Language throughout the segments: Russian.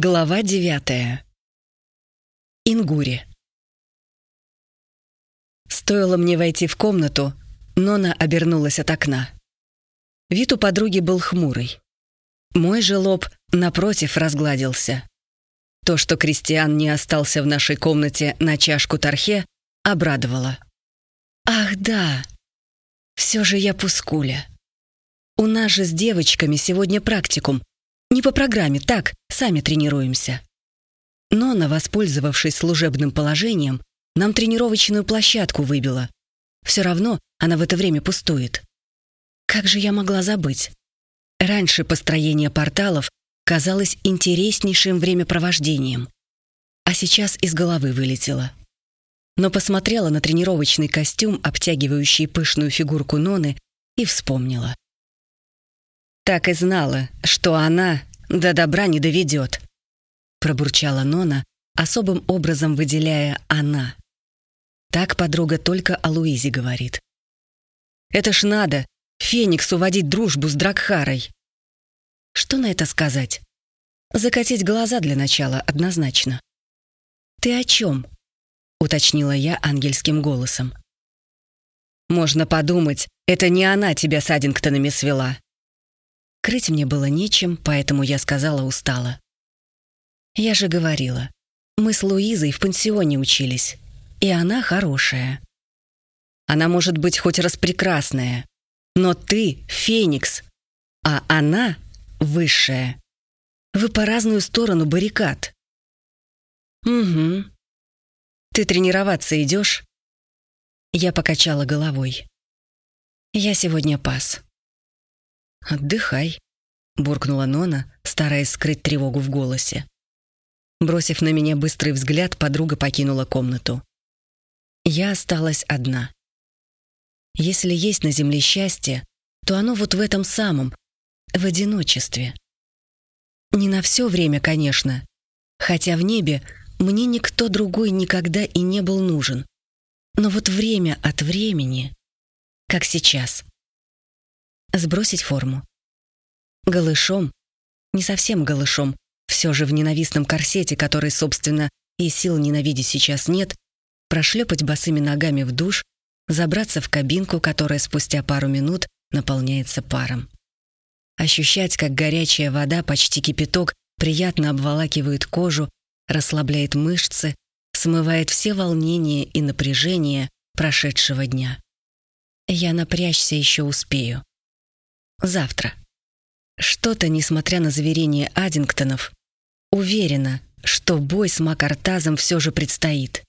Глава девятая. Ингури. Стоило мне войти в комнату, Нона обернулась от окна. Вид у подруги был хмурый. Мой же лоб, напротив, разгладился. То, что Кристиан не остался в нашей комнате на чашку тархе, обрадовало. «Ах, да! Все же я пускуля. У нас же с девочками сегодня практикум. Не по программе, так, сами тренируемся». Нона, воспользовавшись служебным положением, нам тренировочную площадку выбила. Все равно она в это время пустует. Как же я могла забыть? Раньше построение порталов казалось интереснейшим времяпровождением, а сейчас из головы вылетело. Но посмотрела на тренировочный костюм, обтягивающий пышную фигурку Ноны, и вспомнила. Так и знала, что она до добра не доведет, пробурчала Нона, особым образом выделяя «она». Так подруга только о Луизе говорит. «Это ж надо, Фениксу водить дружбу с Дракхарой!» Что на это сказать? Закатить глаза для начала однозначно. «Ты о чем?» — уточнила я ангельским голосом. «Можно подумать, это не она тебя с Аддингтонами свела». Крыть мне было нечем, поэтому я сказала устало. «Я же говорила, мы с Луизой в пансионе учились. И она хорошая. Она может быть хоть раз прекрасная, но ты — феникс, а она — высшая. Вы по разную сторону баррикад. Угу. Ты тренироваться идешь? Я покачала головой. Я сегодня пас. Отдыхай, буркнула Нона, стараясь скрыть тревогу в голосе. Бросив на меня быстрый взгляд, подруга покинула комнату. Я осталась одна. Если есть на земле счастье, то оно вот в этом самом, в одиночестве. Не на все время, конечно, хотя в небе мне никто другой никогда и не был нужен. Но вот время от времени, как сейчас. Сбросить форму. Голышом, не совсем голышом, все же в ненавистном корсете, который, собственно, и сил ненавидеть сейчас нет, прошлепать босыми ногами в душ, забраться в кабинку, которая спустя пару минут наполняется паром. Ощущать, как горячая вода, почти кипяток, приятно обволакивает кожу, расслабляет мышцы, смывает все волнения и напряжения прошедшего дня. Я напрячься еще успею. Завтра. Что-то, несмотря на заверение Аддингтонов, уверена, что бой с Макартазом все же предстоит.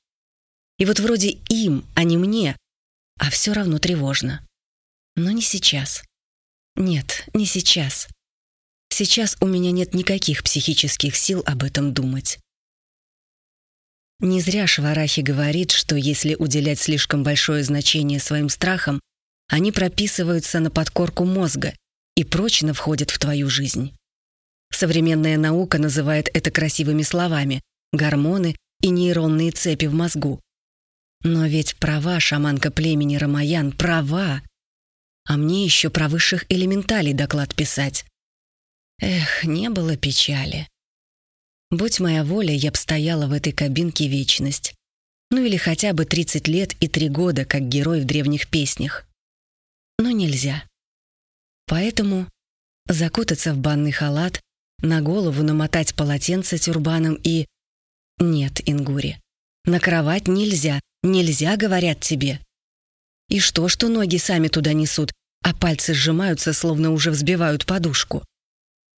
И вот вроде им, а не мне, а все равно тревожно. Но не сейчас. Нет, не сейчас. Сейчас у меня нет никаких психических сил об этом думать. Не зря Шварахи говорит, что если уделять слишком большое значение своим страхам, они прописываются на подкорку мозга и прочно входят в твою жизнь. Современная наука называет это красивыми словами — гормоны и нейронные цепи в мозгу. Но ведь права шаманка племени Рамаян, права. А мне еще про высших элементалей доклад писать. Эх, не было печали. Будь моя воля, я б стояла в этой кабинке вечность. Ну или хотя бы 30 лет и 3 года, как герой в древних песнях. Но нельзя. Поэтому закутаться в банный халат, на голову намотать полотенце тюрбаном и... Нет, Ингури, на кровать нельзя, Нельзя, говорят тебе. И что, что ноги сами туда несут, а пальцы сжимаются, словно уже взбивают подушку.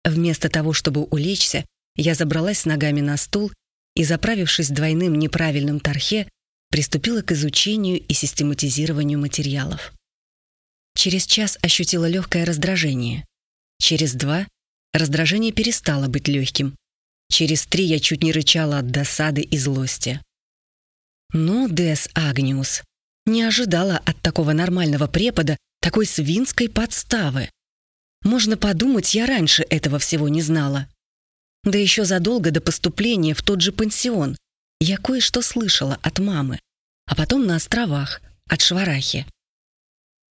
Вместо того, чтобы улечься, я забралась с ногами на стул и, заправившись двойным неправильным тархе, приступила к изучению и систематизированию материалов. Через час ощутила легкое раздражение. Через два раздражение перестало быть легким. Через три я чуть не рычала от досады и злости. Ну, Дес Агниус, не ожидала от такого нормального препода такой свинской подставы. Можно подумать, я раньше этого всего не знала. Да еще задолго до поступления в тот же пансион я кое-что слышала от мамы, а потом на островах, от Шварахи.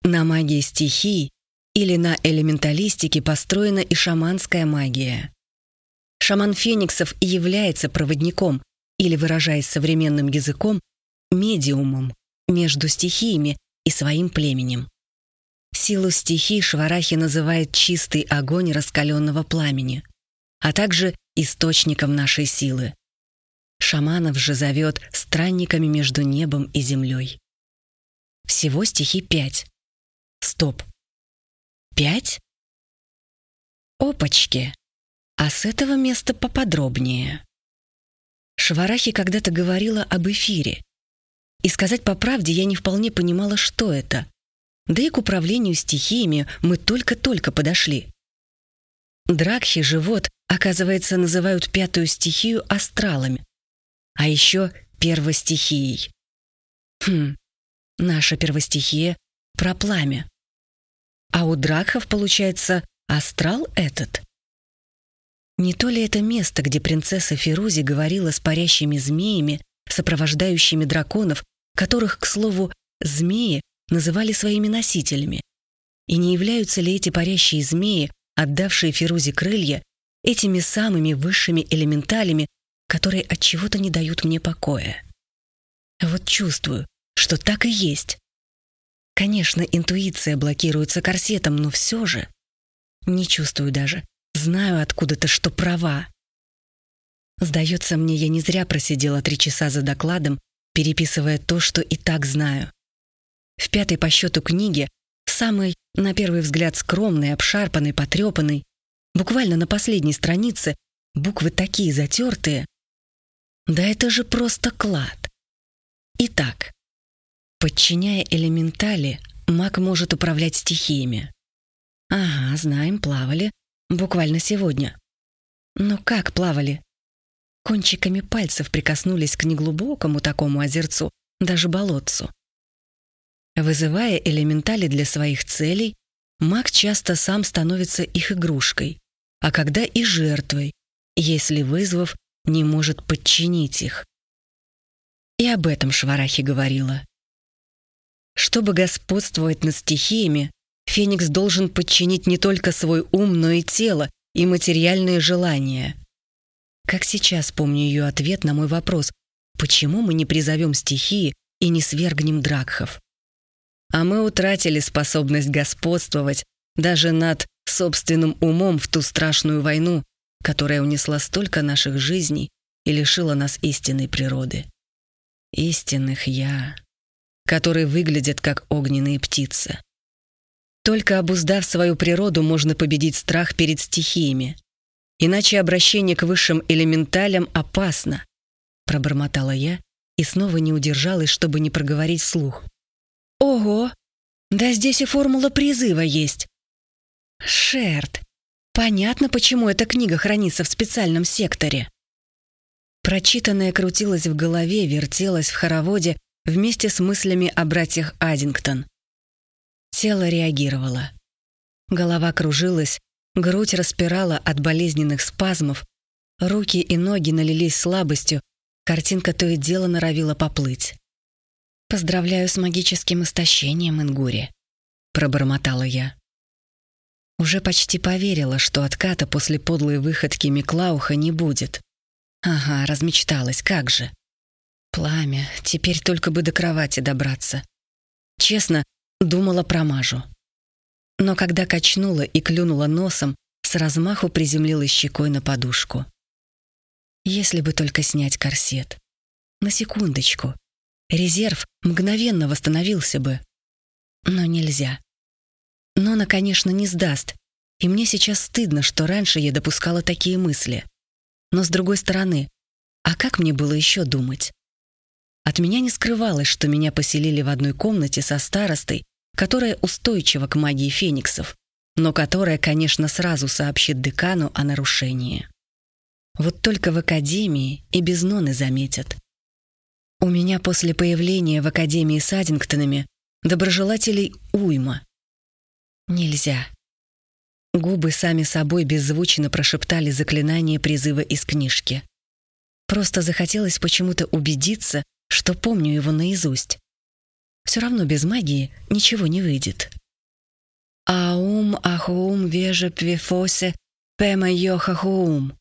На магии стихий или на элементалистике построена и шаманская магия. Шаман Фениксов является проводником, или, выражаясь современным языком, медиумом между стихиями и своим племенем. Силу стихий Шварахи называет чистый огонь раскаленного пламени, а также источником нашей силы. Шаманов же зовет странниками между небом и землей. Всего стихий пять. Стоп. Пять? Опачки. А с этого места поподробнее. Шварахи когда-то говорила об эфире. И сказать по правде, я не вполне понимала, что это. Да и к управлению стихиями мы только-только подошли. Дракхи, живот, оказывается, называют пятую стихию астралами, а еще первостихией. Хм, наша первостихия про пламя. А у дракхов, получается, астрал этот. Не то ли это место, где принцесса Фирузи говорила с парящими змеями, сопровождающими драконов, которых, к слову, змеи называли своими носителями? И не являются ли эти парящие змеи, отдавшие Фирузе крылья, этими самыми высшими элементалями, которые от чего-то не дают мне покоя? Вот чувствую, что так и есть. Конечно, интуиция блокируется корсетом, но все же... Не чувствую даже, Знаю откуда-то, что права. Сдается мне, я не зря просидела три часа за докладом, переписывая то, что и так знаю. В пятой по счету книге, самой, на первый взгляд, скромной, обшарпанной, потрепанной, буквально на последней странице, буквы такие затертые. Да это же просто клад. Итак, подчиняя элементали, маг может управлять стихиями. Ага, знаем, плавали, Буквально сегодня. Но как плавали? Кончиками пальцев прикоснулись к неглубокому такому озерцу, даже болотцу. Вызывая элементали для своих целей, маг часто сам становится их игрушкой, а когда и жертвой, если вызвав, не может подчинить их. И об этом Шварахи говорила. Чтобы господствовать над стихиями, Феникс должен подчинить не только свой ум, но и тело, и материальные желания. Как сейчас помню ее ответ на мой вопрос, почему мы не призовем стихии и не свергнем дракхов? А мы утратили способность господствовать даже над собственным умом в ту страшную войну, которая унесла столько наших жизней и лишила нас истинной природы. Истинных я, которые выглядят как огненные птицы. Только обуздав свою природу, можно победить страх перед стихиями. Иначе обращение к высшим элементалям опасно, пробормотала я и снова не удержалась, чтобы не проговорить вслух. Ого! Да здесь и формула призыва есть. Шерт. Понятно, почему эта книга хранится в специальном секторе. Прочитанное крутилось в голове, вертелось в хороводе вместе с мыслями о братьях Аддингтон. Тело реагировало. Голова кружилась, грудь распирала от болезненных спазмов, руки и ноги налились слабостью, картинка то и дело норовила поплыть. «Поздравляю с магическим истощением, Ингури», — пробормотала я. Уже почти поверила, что отката после подлой выходки Миклауха не будет. Ага, размечталась, как же. Пламя, теперь только бы до кровати добраться. Честно, Думала про Мажу. Но когда качнула и клюнула носом, с размаху приземлилась щекой на подушку. Если бы только снять корсет. На секундочку. Резерв мгновенно восстановился бы. Но нельзя. Нона, конечно, не сдаст, и мне сейчас стыдно, что раньше я допускала такие мысли. Но с другой стороны, а как мне было еще думать? От меня не скрывалось, что меня поселили в одной комнате со старостой, которая устойчива к магии фениксов, но которая, конечно, сразу сообщит декану о нарушении. Вот только в академии и без Ноны заметят. У меня после появления в академии с Аддингтонами доброжелателей уйма. Нельзя. Губы сами собой беззвучно прошептали заклинание призыва из книжки. Просто захотелось почему-то убедиться, что помню его наизусть. Все равно без магии ничего не выйдет. Аум ахум веже пвефосе пема йохахуум.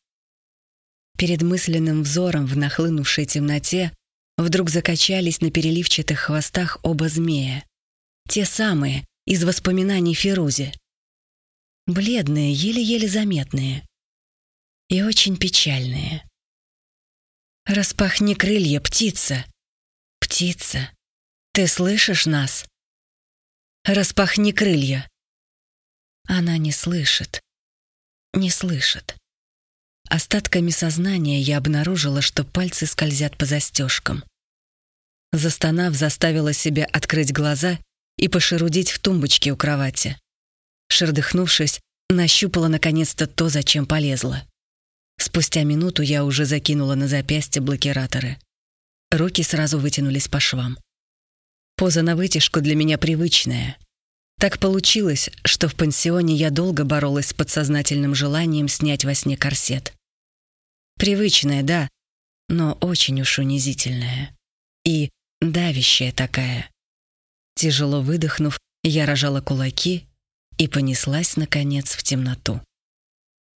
Перед мысленным взором в нахлынувшей темноте вдруг закачались на переливчатых хвостах оба змея. Те самые, из воспоминаний Фирузи. Бледные, еле-еле заметные. И очень печальные. «Распахни крылья, птица! Птица, ты слышишь нас? Распахни крылья!» Она не слышит. Не слышит. Остатками сознания я обнаружила, что пальцы скользят по застежкам. Застонав, заставила себя открыть глаза и пошерудить в тумбочке у кровати. Шердыхнувшись, нащупала наконец-то то, зачем полезла. Спустя минуту я уже закинула на запястье блокираторы. Руки сразу вытянулись по швам. Поза на вытяжку для меня привычная. Так получилось, что в пансионе я долго боролась с подсознательным желанием снять во сне корсет. Привычная, да, но очень уж унизительная. И давящая такая. Тяжело выдохнув, я рожала кулаки и понеслась, наконец, в темноту.